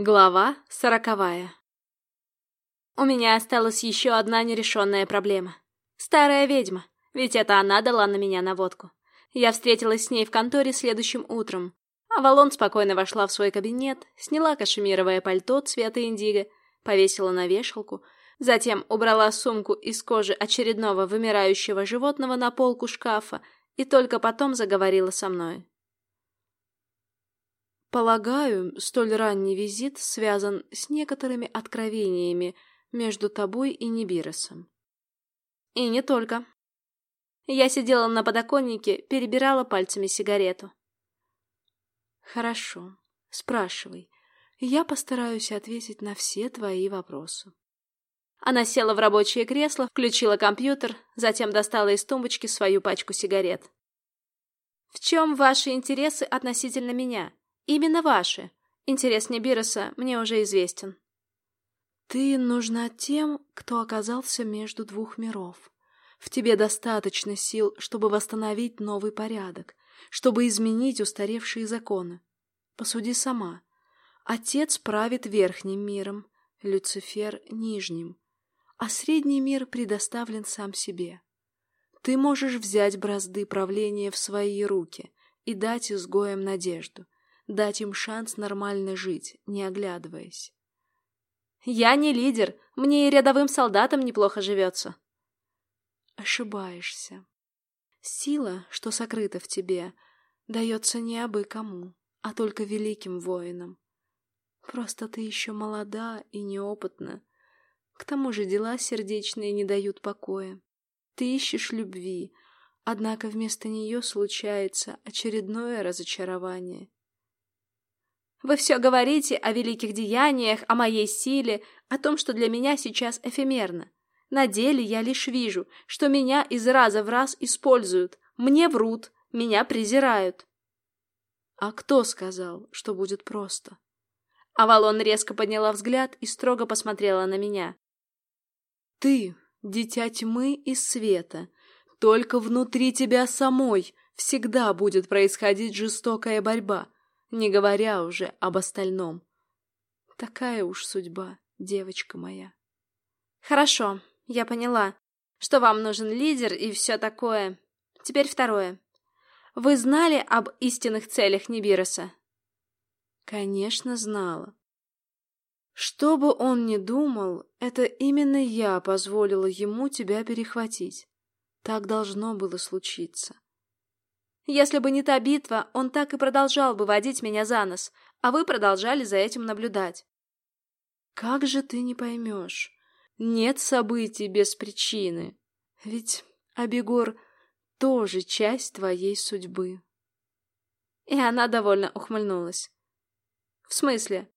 Глава сороковая У меня осталась еще одна нерешенная проблема. Старая ведьма, ведь это она дала на меня наводку. Я встретилась с ней в конторе следующим утром. Авалон спокойно вошла в свой кабинет, сняла кашемировое пальто цвета индиго, повесила на вешалку, затем убрала сумку из кожи очередного вымирающего животного на полку шкафа и только потом заговорила со мной. Полагаю, столь ранний визит связан с некоторыми откровениями между тобой и Нибиросом. И не только. Я сидела на подоконнике, перебирала пальцами сигарету. Хорошо, спрашивай. Я постараюсь ответить на все твои вопросы. Она села в рабочее кресло, включила компьютер, затем достала из тумбочки свою пачку сигарет. В чем ваши интересы относительно меня? Именно ваши. Интерес Небироса мне уже известен. Ты нужна тем, кто оказался между двух миров. В тебе достаточно сил, чтобы восстановить новый порядок, чтобы изменить устаревшие законы. Посуди сама. Отец правит верхним миром, Люцифер — нижним, а средний мир предоставлен сам себе. Ты можешь взять бразды правления в свои руки и дать изгоям надежду — дать им шанс нормально жить, не оглядываясь. «Я не лидер, мне и рядовым солдатам неплохо живется». Ошибаешься. Сила, что сокрыта в тебе, дается не абы кому, а только великим воинам. Просто ты еще молода и неопытна. К тому же дела сердечные не дают покоя. Ты ищешь любви, однако вместо нее случается очередное разочарование. Вы все говорите о великих деяниях, о моей силе, о том, что для меня сейчас эфемерно. На деле я лишь вижу, что меня из раза в раз используют, мне врут, меня презирают. А кто сказал, что будет просто? Авалон резко подняла взгляд и строго посмотрела на меня. Ты, дитя тьмы и света, только внутри тебя самой всегда будет происходить жестокая борьба — не говоря уже об остальном. Такая уж судьба, девочка моя. Хорошо, я поняла, что вам нужен лидер и все такое. Теперь второе. Вы знали об истинных целях Нибироса? Конечно, знала. Что бы он ни думал, это именно я позволила ему тебя перехватить. Так должно было случиться. Если бы не та битва, он так и продолжал бы водить меня за нос, а вы продолжали за этим наблюдать. Как же ты не поймешь? Нет событий без причины. Ведь Абегор тоже часть твоей судьбы. И она довольно ухмыльнулась. В смысле?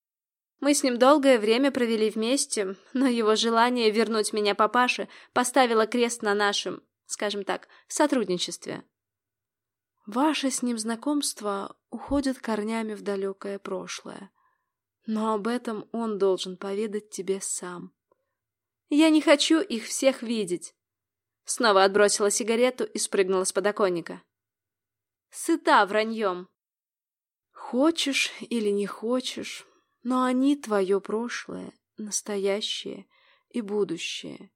Мы с ним долгое время провели вместе, но его желание вернуть меня папаше поставило крест на нашем, скажем так, сотрудничестве. Ваше с ним знакомство уходит корнями в далекое прошлое. Но об этом он должен поведать тебе сам. Я не хочу их всех видеть. Снова отбросила сигарету и спрыгнула с подоконника. Сыта враньем. Хочешь или не хочешь, но они твое прошлое, настоящее и будущее.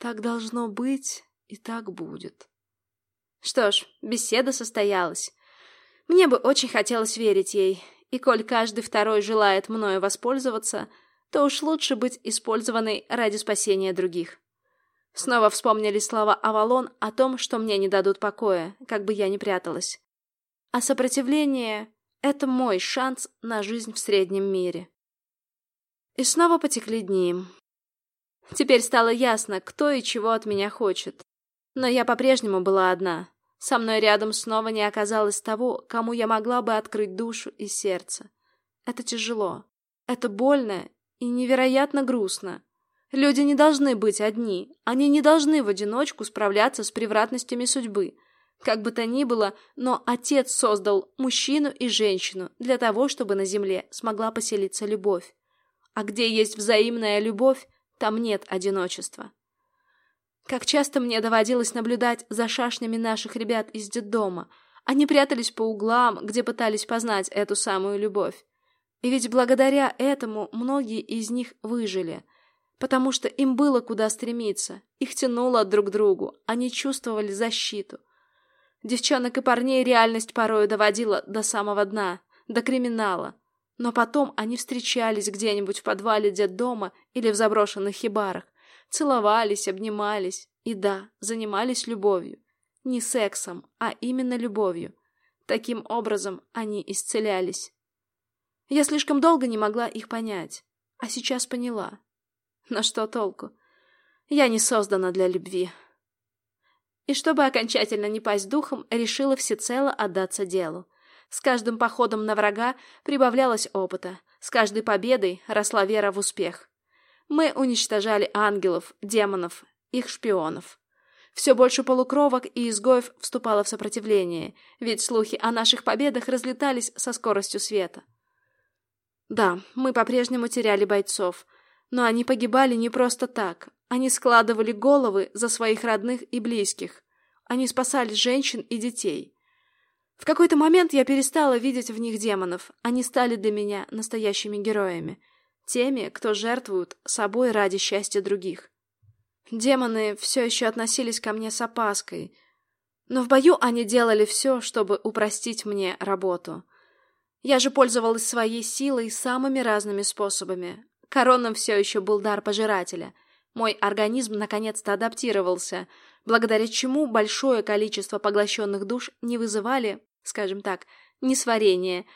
Так должно быть и так будет. Что ж, беседа состоялась. Мне бы очень хотелось верить ей, и коль каждый второй желает мною воспользоваться, то уж лучше быть использованной ради спасения других. Снова вспомнили слова Авалон о том, что мне не дадут покоя, как бы я ни пряталась. А сопротивление — это мой шанс на жизнь в среднем мире. И снова потекли дни. Теперь стало ясно, кто и чего от меня хочет. Но я по-прежнему была одна. Со мной рядом снова не оказалось того, кому я могла бы открыть душу и сердце. Это тяжело. Это больно и невероятно грустно. Люди не должны быть одни. Они не должны в одиночку справляться с превратностями судьбы. Как бы то ни было, но отец создал мужчину и женщину для того, чтобы на земле смогла поселиться любовь. А где есть взаимная любовь, там нет одиночества. Как часто мне доводилось наблюдать за шашнями наших ребят из детдома. Они прятались по углам, где пытались познать эту самую любовь. И ведь благодаря этому многие из них выжили, потому что им было куда стремиться, их тянуло друг к другу, они чувствовали защиту. Девчонок и парней реальность порою доводила до самого дна, до криминала. Но потом они встречались где-нибудь в подвале детдома или в заброшенных хибарах, целовались, обнимались и, да, занимались любовью. Не сексом, а именно любовью. Таким образом они исцелялись. Я слишком долго не могла их понять, а сейчас поняла. Но что толку? Я не создана для любви. И чтобы окончательно не пасть духом, решила всецело отдаться делу. С каждым походом на врага прибавлялось опыта, с каждой победой росла вера в успех. Мы уничтожали ангелов, демонов, их шпионов. Все больше полукровок и изгоев вступало в сопротивление, ведь слухи о наших победах разлетались со скоростью света. Да, мы по-прежнему теряли бойцов, но они погибали не просто так. Они складывали головы за своих родных и близких. Они спасали женщин и детей. В какой-то момент я перестала видеть в них демонов. Они стали для меня настоящими героями. Теми, кто жертвует собой ради счастья других. Демоны все еще относились ко мне с опаской. Но в бою они делали все, чтобы упростить мне работу. Я же пользовалась своей силой самыми разными способами. Короном все еще был дар пожирателя. Мой организм наконец-то адаптировался, благодаря чему большое количество поглощенных душ не вызывали, скажем так, несварения.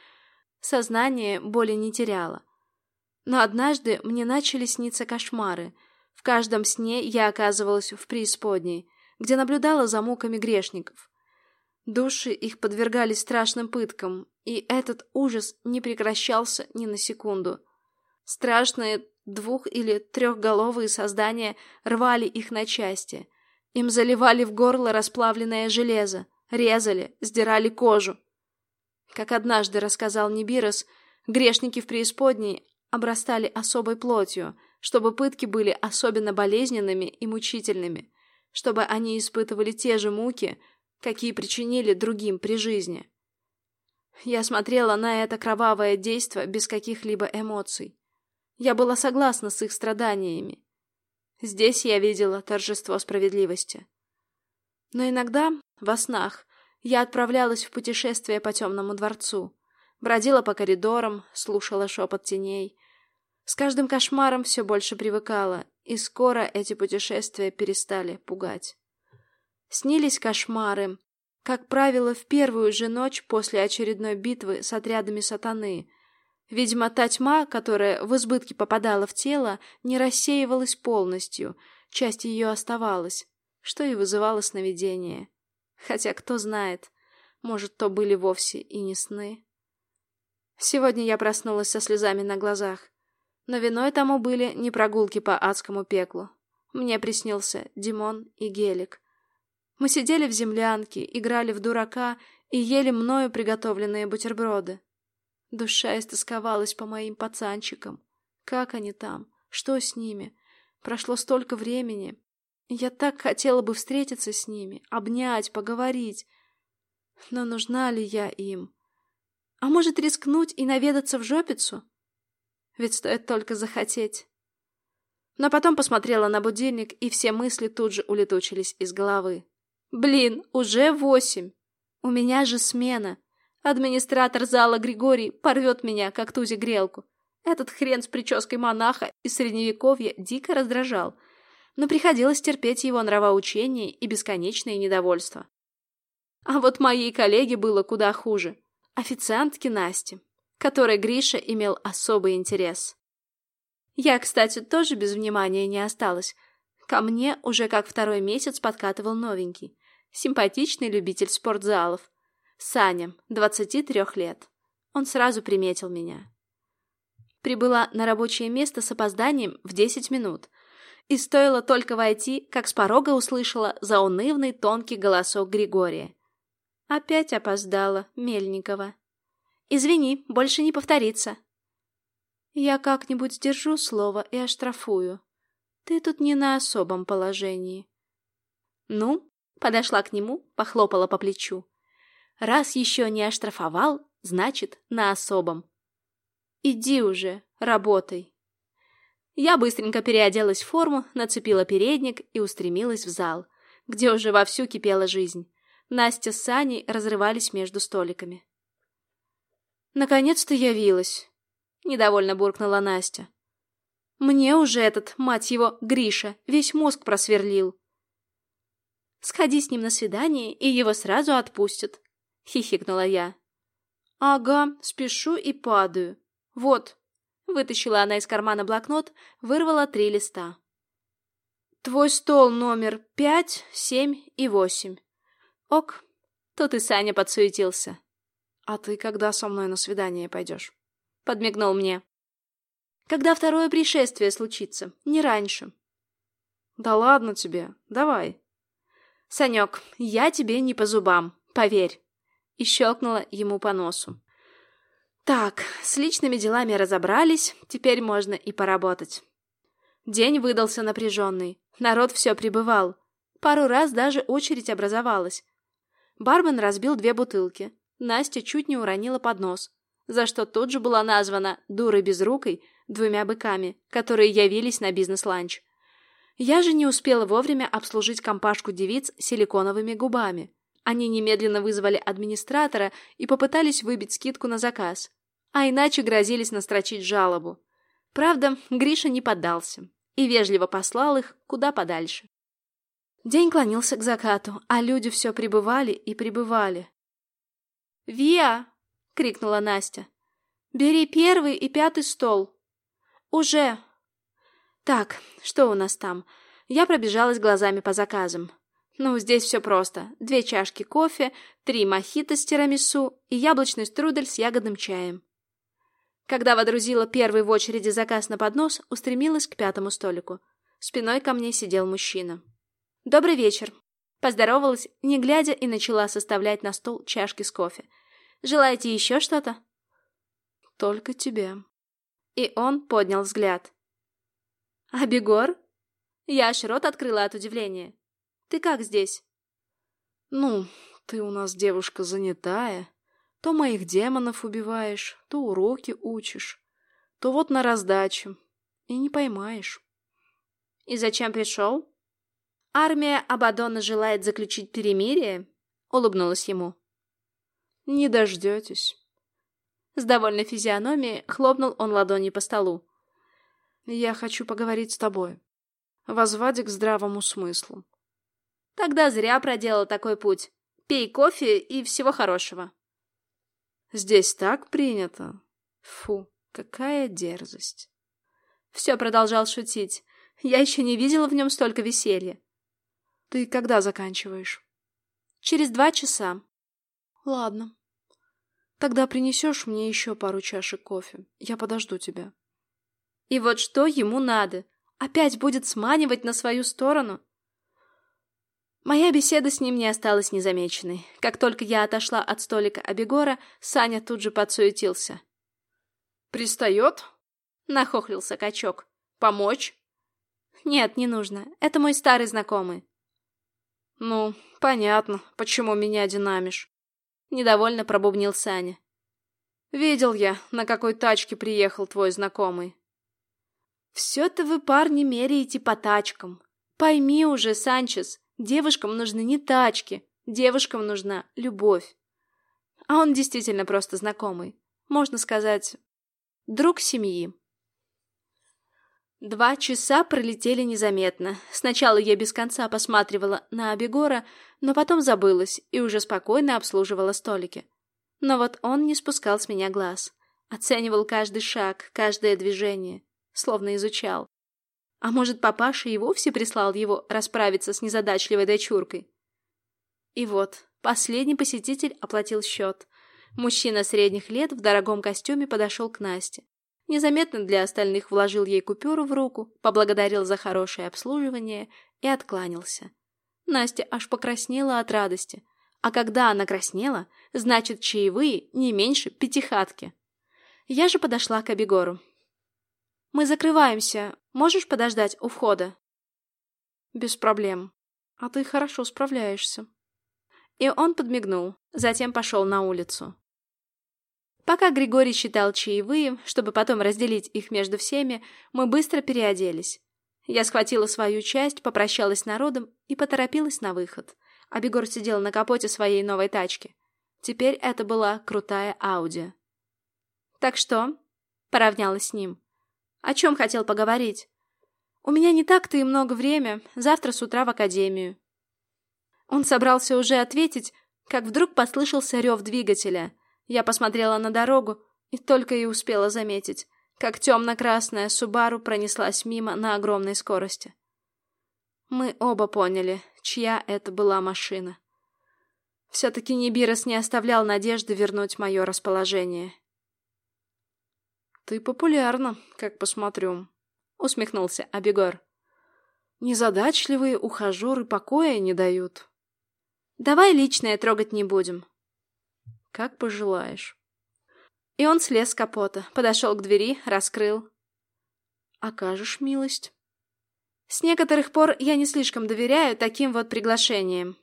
Сознание боли не теряло. Но однажды мне начали сниться кошмары. В каждом сне я оказывалась в преисподней, где наблюдала за муками грешников. Души их подвергались страшным пыткам, и этот ужас не прекращался ни на секунду. Страшные двух- или трехголовые создания рвали их на части. Им заливали в горло расплавленное железо, резали, сдирали кожу. Как однажды рассказал Нибирос, грешники в преисподней обрастали особой плотью, чтобы пытки были особенно болезненными и мучительными, чтобы они испытывали те же муки, какие причинили другим при жизни. Я смотрела на это кровавое действо без каких-либо эмоций. Я была согласна с их страданиями. Здесь я видела торжество справедливости. Но иногда, во снах, я отправлялась в путешествие по темному дворцу, бродила по коридорам, слушала шепот теней. С каждым кошмаром все больше привыкала, и скоро эти путешествия перестали пугать. Снились кошмары, как правило, в первую же ночь после очередной битвы с отрядами сатаны. Видимо, та тьма, которая в избытке попадала в тело, не рассеивалась полностью, часть ее оставалась, что и вызывало сновидение. Хотя, кто знает, может, то были вовсе и не сны. Сегодня я проснулась со слезами на глазах, но виной тому были не прогулки по адскому пеклу. Мне приснился Димон и Гелик — мы сидели в землянке, играли в дурака и ели мною приготовленные бутерброды. Душа истосковалась по моим пацанчикам. Как они там? Что с ними? Прошло столько времени. Я так хотела бы встретиться с ними, обнять, поговорить. Но нужна ли я им? А может, рискнуть и наведаться в жопицу? Ведь стоит только захотеть. Но потом посмотрела на будильник, и все мысли тут же улетучились из головы. Блин, уже восемь. У меня же смена. Администратор зала Григорий порвет меня, как тузи грелку. Этот хрен с прической монаха из средневековья дико раздражал, но приходилось терпеть его нравоучение и бесконечное недовольство. А вот моей коллеге было куда хуже. Официантке Насте, которой Гриша имел особый интерес. Я, кстати, тоже без внимания не осталась, Ко мне уже как второй месяц подкатывал новенький, симпатичный любитель спортзалов. Саня, 23 лет. Он сразу приметил меня. Прибыла на рабочее место с опозданием в 10 минут. И стоило только войти, как с порога услышала заунывный тонкий голосок Григория. Опять опоздала, Мельникова. «Извини, больше не повторится». «Я как-нибудь сдержу слово и оштрафую», ты тут не на особом положении. Ну, подошла к нему, похлопала по плечу. Раз еще не оштрафовал, значит, на особом. Иди уже, работай. Я быстренько переоделась в форму, нацепила передник и устремилась в зал, где уже вовсю кипела жизнь. Настя с Саней разрывались между столиками. «Наконец-то явилась!» — недовольно буркнула Настя. «Мне уже этот, мать его, Гриша, весь мозг просверлил». «Сходи с ним на свидание, и его сразу отпустят», — хихикнула я. «Ага, спешу и падаю. Вот». Вытащила она из кармана блокнот, вырвала три листа. «Твой стол номер пять, семь и восемь. Ок, тут и Саня подсуетился. А ты когда со мной на свидание пойдешь? Подмигнул мне. Когда второе пришествие случится, не раньше. Да ладно тебе, давай. Санек, я тебе не по зубам, поверь. И щелкнула ему по носу. Так, с личными делами разобрались, теперь можно и поработать. День выдался напряженный, народ все прибывал. Пару раз даже очередь образовалась. Бармен разбил две бутылки. Настя чуть не уронила поднос, за что тут же была названа «дурой безрукой» двумя быками, которые явились на бизнес-ланч. Я же не успела вовремя обслужить компашку девиц силиконовыми губами. Они немедленно вызвали администратора и попытались выбить скидку на заказ, а иначе грозились настрочить жалобу. Правда, Гриша не поддался и вежливо послал их куда подальше. День клонился к закату, а люди все прибывали и прибывали. «Виа!» — крикнула Настя. «Бери первый и пятый стол». «Уже!» «Так, что у нас там?» Я пробежалась глазами по заказам. Ну, здесь все просто. Две чашки кофе, три мохито с тирамису и яблочный струдель с ягодным чаем. Когда водрузила первый в очереди заказ на поднос, устремилась к пятому столику. Спиной ко мне сидел мужчина. «Добрый вечер!» Поздоровалась, не глядя, и начала составлять на стол чашки с кофе. «Желаете еще что-то?» «Только тебе». И он поднял взгляд. «А Бегор?» Я аж рот открыла от удивления. «Ты как здесь?» «Ну, ты у нас девушка занятая. То моих демонов убиваешь, то уроки учишь, то вот на раздачу. И не поймаешь». «И зачем пришел?» «Армия Абадона желает заключить перемирие?» — улыбнулась ему. «Не дождетесь». С довольной физиономией хлопнул он ладонью по столу. «Я хочу поговорить с тобой. Возвать к здравому смыслу». «Тогда зря проделал такой путь. Пей кофе и всего хорошего». «Здесь так принято. Фу, какая дерзость». Все продолжал шутить. Я еще не видела в нем столько веселья. Ты когда заканчиваешь? Через два часа. Ладно. Тогда принесешь мне еще пару чашек кофе. Я подожду тебя. И вот что ему надо? Опять будет сманивать на свою сторону? Моя беседа с ним не осталась незамеченной. Как только я отошла от столика Абегора, Саня тут же подсуетился. «Пристает?» — нахохлился качок. «Помочь?» «Нет, не нужно. Это мой старый знакомый. «Ну, понятно, почему меня динамишь», — недовольно пробубнил Саня. «Видел я, на какой тачке приехал твой знакомый». «Все-то вы, парни, меряете по тачкам. Пойми уже, Санчес, девушкам нужны не тачки, девушкам нужна любовь. А он действительно просто знакомый. Можно сказать, друг семьи». Два часа пролетели незаметно. Сначала я без конца посматривала на Абегора, но потом забылась и уже спокойно обслуживала столики. Но вот он не спускал с меня глаз. Оценивал каждый шаг, каждое движение. Словно изучал. А может, папаша и вовсе прислал его расправиться с незадачливой дочуркой? И вот, последний посетитель оплатил счет. Мужчина средних лет в дорогом костюме подошел к Насте. Незаметно для остальных вложил ей купюру в руку, поблагодарил за хорошее обслуживание и откланялся. Настя аж покраснела от радости. А когда она краснела, значит, чаевые не меньше пятихатки. Я же подошла к Абегору. «Мы закрываемся. Можешь подождать у входа?» «Без проблем. А ты хорошо справляешься». И он подмигнул, затем пошел на улицу. Пока Григорий считал чаевые, чтобы потом разделить их между всеми, мы быстро переоделись. Я схватила свою часть, попрощалась с народом и поторопилась на выход. А Бегор сидел на капоте своей новой тачки. Теперь это была крутая Ауди. «Так что?» — поравнялась с ним. «О чем хотел поговорить?» «У меня не так-то и много времени. Завтра с утра в академию». Он собрался уже ответить, как вдруг послышался рев двигателя — я посмотрела на дорогу и только и успела заметить, как темно-красная Субару пронеслась мимо на огромной скорости. Мы оба поняли, чья это была машина. Все-таки Нибирос не оставлял надежды вернуть мое расположение. «Ты популярна, как посмотрю», — усмехнулся Абегор. «Незадачливые ухажеры покоя не дают». «Давай личное трогать не будем», как пожелаешь. И он слез с капота, подошел к двери, раскрыл. Окажешь милость? С некоторых пор я не слишком доверяю таким вот приглашениям.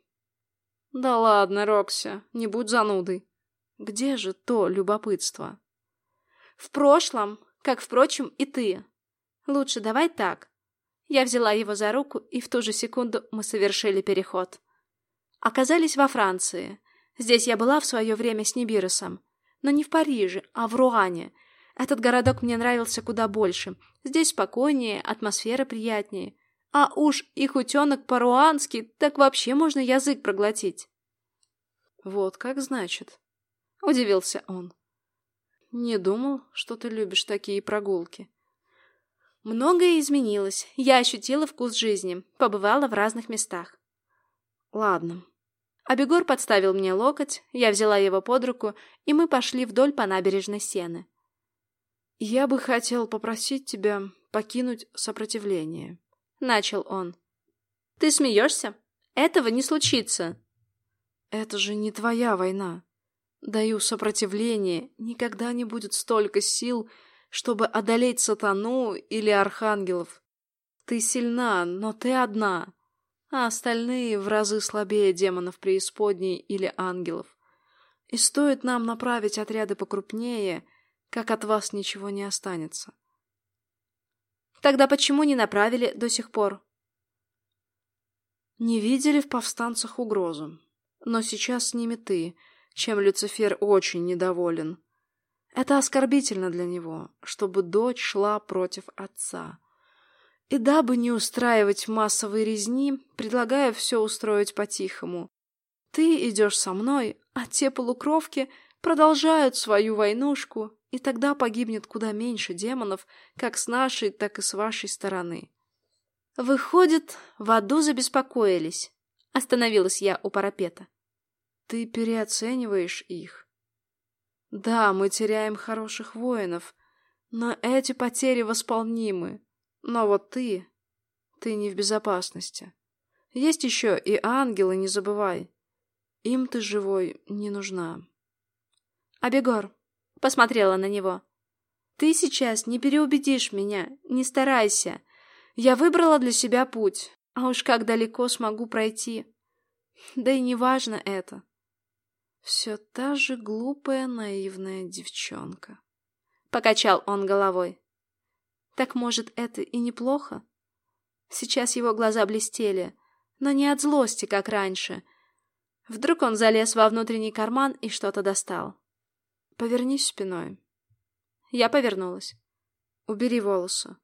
Да ладно, Рокси, не будь занудой. Где же то любопытство? В прошлом, как, впрочем, и ты. Лучше давай так. Я взяла его за руку, и в ту же секунду мы совершили переход. Оказались во Франции. Здесь я была в свое время с Нибиросом. Но не в Париже, а в Руане. Этот городок мне нравился куда больше. Здесь спокойнее, атмосфера приятнее. А уж их утенок по-руански, так вообще можно язык проглотить. Вот как значит. Удивился он. Не думал, что ты любишь такие прогулки. Многое изменилось. Я ощутила вкус жизни, побывала в разных местах. Ладно, Абегор подставил мне локоть, я взяла его под руку, и мы пошли вдоль по набережной Сены. «Я бы хотел попросить тебя покинуть сопротивление», — начал он. «Ты смеешься? Этого не случится». «Это же не твоя война. Даю сопротивление, никогда не будет столько сил, чтобы одолеть сатану или архангелов. Ты сильна, но ты одна а остальные в разы слабее демонов преисподней или ангелов. И стоит нам направить отряды покрупнее, как от вас ничего не останется. Тогда почему не направили до сих пор? Не видели в повстанцах угрозу. Но сейчас с ними ты, чем Люцифер очень недоволен. Это оскорбительно для него, чтобы дочь шла против отца. И дабы не устраивать массовые резни, предлагаю все устроить по-тихому. Ты идешь со мной, а те полукровки продолжают свою войнушку, и тогда погибнет куда меньше демонов, как с нашей, так и с вашей стороны. Выходит, в аду забеспокоились. Остановилась я у парапета. Ты переоцениваешь их. Да, мы теряем хороших воинов, но эти потери восполнимы. Но вот ты... Ты не в безопасности. Есть еще и ангелы, не забывай. Им ты живой не нужна. Абегор, посмотрела на него. Ты сейчас не переубедишь меня, не старайся. Я выбрала для себя путь, а уж как далеко смогу пройти. Да и не важно это. Все та же глупая, наивная девчонка. Покачал он головой. Так, может, это и неплохо? Сейчас его глаза блестели, но не от злости, как раньше. Вдруг он залез во внутренний карман и что-то достал. «Повернись спиной». Я повернулась. «Убери волосы».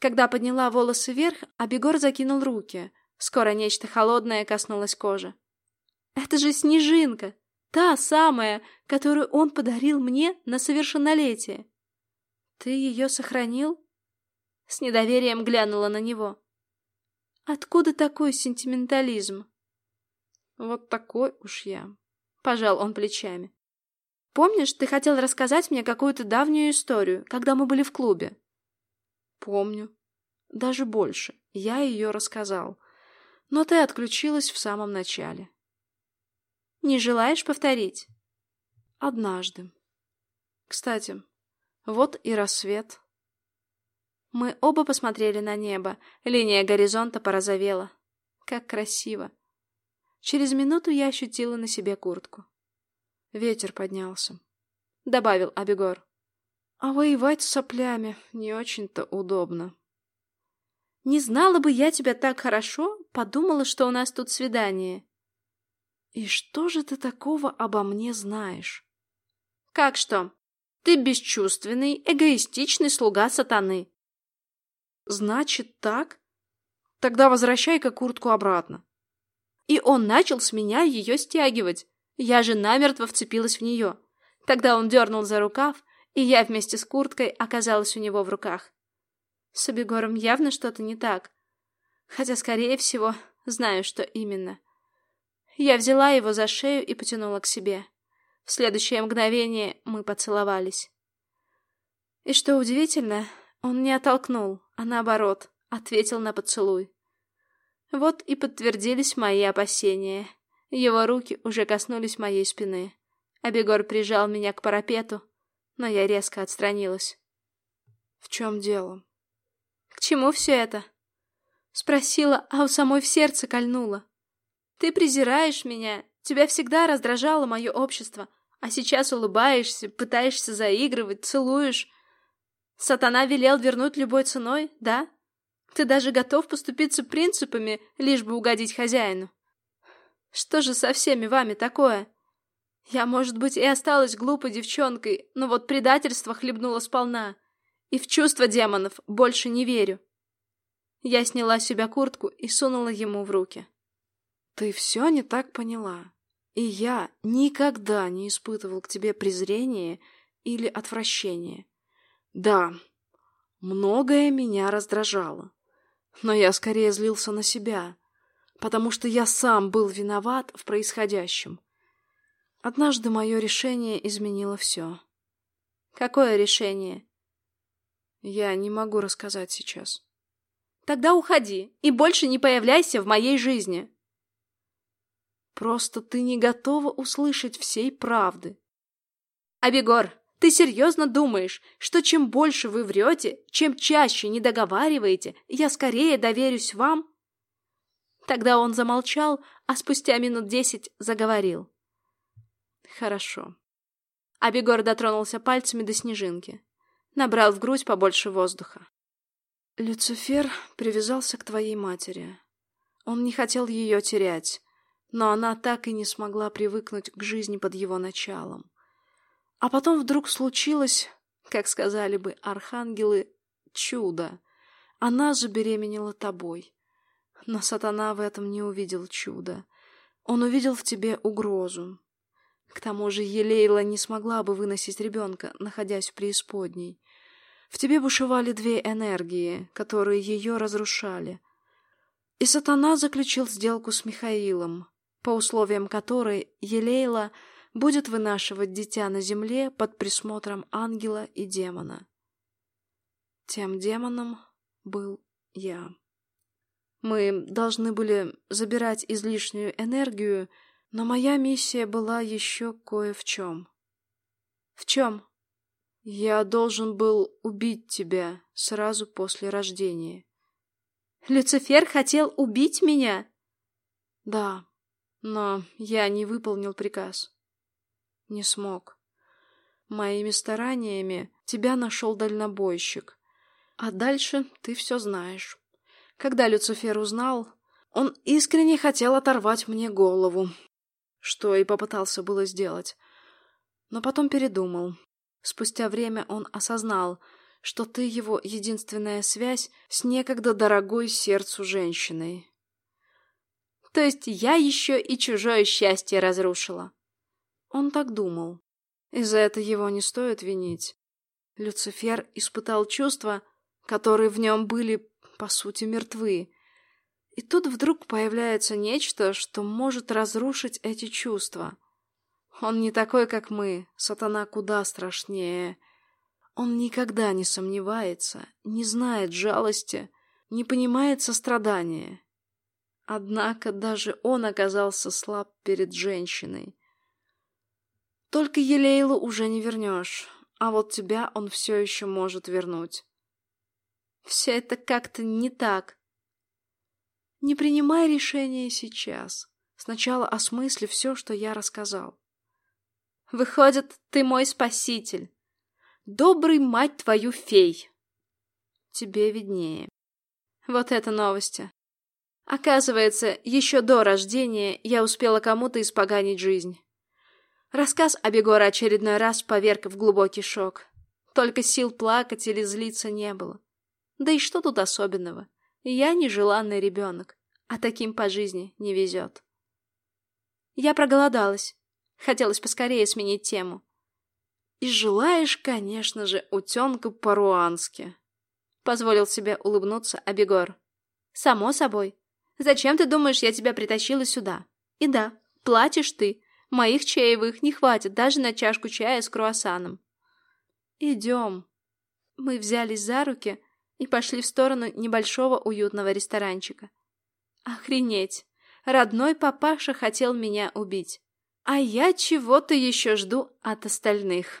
Когда подняла волосы вверх, Абегор закинул руки. Скоро нечто холодное коснулось кожи. «Это же снежинка! Та самая, которую он подарил мне на совершеннолетие!» «Ты ее сохранил?» С недоверием глянула на него. «Откуда такой сентиментализм?» «Вот такой уж я», — пожал он плечами. «Помнишь, ты хотел рассказать мне какую-то давнюю историю, когда мы были в клубе?» «Помню. Даже больше. Я ее рассказал. Но ты отключилась в самом начале». «Не желаешь повторить?» «Однажды. Кстати, вот и рассвет. Мы оба посмотрели на небо. Линия горизонта порозовела. Как красиво. Через минуту я ощутила на себе куртку. Ветер поднялся. добавил Абегор. А воевать с соплями не очень-то удобно. Не знала бы я тебя так хорошо, подумала, что у нас тут свидание. И что же ты такого обо мне знаешь? Как что? Ты бесчувственный, эгоистичный слуга сатаны. Значит, так? Тогда возвращай-ка куртку обратно. И он начал с меня ее стягивать. Я же намертво вцепилась в нее. Тогда он дернул за рукав, и я вместе с курткой оказалась у него в руках. С Абегором явно что-то не так. Хотя, скорее всего, знаю, что именно. Я взяла его за шею и потянула к себе. В следующее мгновение мы поцеловались. И что удивительно, он не оттолкнул, а наоборот, ответил на поцелуй. Вот и подтвердились мои опасения. Его руки уже коснулись моей спины. Абегор прижал меня к парапету, но я резко отстранилась. В чем дело? К чему все это? Спросила, а у самой в сердце кольнула. Ты презираешь меня, тебя всегда раздражало мое общество, а сейчас улыбаешься, пытаешься заигрывать, целуешь. Сатана велел вернуть любой ценой, да? Ты даже готов поступиться принципами, лишь бы угодить хозяину. Что же со всеми вами такое? Я, может быть, и осталась глупой девчонкой, но вот предательство хлебнуло сполна. И в чувства демонов больше не верю. Я сняла с себя куртку и сунула ему в руки. Ты все не так поняла. И я никогда не испытывал к тебе презрения или отвращения. Да, многое меня раздражало. Но я скорее злился на себя, потому что я сам был виноват в происходящем. Однажды мое решение изменило все. Какое решение? Я не могу рассказать сейчас. Тогда уходи и больше не появляйся в моей жизни. Просто ты не готова услышать всей правды. Абегор, ты серьезно думаешь, что чем больше вы врете, чем чаще не договариваете, я скорее доверюсь вам? Тогда он замолчал, а спустя минут десять заговорил. Хорошо. Абегор дотронулся пальцами до снежинки. Набрал в грудь побольше воздуха. Люцифер привязался к твоей матери. Он не хотел ее терять, но она так и не смогла привыкнуть к жизни под его началом. А потом вдруг случилось, как сказали бы архангелы, чудо. Она забеременела тобой. Но сатана в этом не увидел чуда. Он увидел в тебе угрозу. К тому же Елейла не смогла бы выносить ребенка, находясь в преисподней. В тебе бушевали две энергии, которые ее разрушали. И сатана заключил сделку с Михаилом, по условиям которой Елейла — будет вынашивать дитя на земле под присмотром ангела и демона. Тем демоном был я. Мы должны были забирать излишнюю энергию, но моя миссия была еще кое в чем. В чем? Я должен был убить тебя сразу после рождения. Люцифер хотел убить меня? Да, но я не выполнил приказ. Не смог. Моими стараниями тебя нашел дальнобойщик. А дальше ты все знаешь. Когда Люцифер узнал, он искренне хотел оторвать мне голову, что и попытался было сделать. Но потом передумал. Спустя время он осознал, что ты его единственная связь с некогда дорогой сердцу женщиной. То есть я еще и чужое счастье разрушила. Он так думал. И за это его не стоит винить. Люцифер испытал чувства, которые в нем были, по сути, мертвы. И тут вдруг появляется нечто, что может разрушить эти чувства. Он не такой, как мы, сатана куда страшнее. Он никогда не сомневается, не знает жалости, не понимает сострадания. Однако даже он оказался слаб перед женщиной. Только Елейлу уже не вернешь, а вот тебя он все еще может вернуть. Все это как-то не так. Не принимай решение сейчас. Сначала осмысли все, что я рассказал. Выходит, ты мой спаситель. Добрый мать твою фей. Тебе виднее. Вот это новости. Оказывается, еще до рождения я успела кому-то испоганить жизнь. Рассказ о Бегора очередной раз поверг в глубокий шок. Только сил плакать или злиться не было. Да и что тут особенного? Я нежеланный ребенок, а таким по жизни не везет. Я проголодалась. Хотелось поскорее сменить тему. И желаешь, конечно же, утенка по-руански. Позволил себе улыбнуться Абегор. Само собой. Зачем ты думаешь, я тебя притащила сюда? И да, платишь ты. Моих чаевых не хватит даже на чашку чая с круассаном. Идем. Мы взялись за руки и пошли в сторону небольшого уютного ресторанчика. Охренеть! Родной папаша хотел меня убить. А я чего-то еще жду от остальных.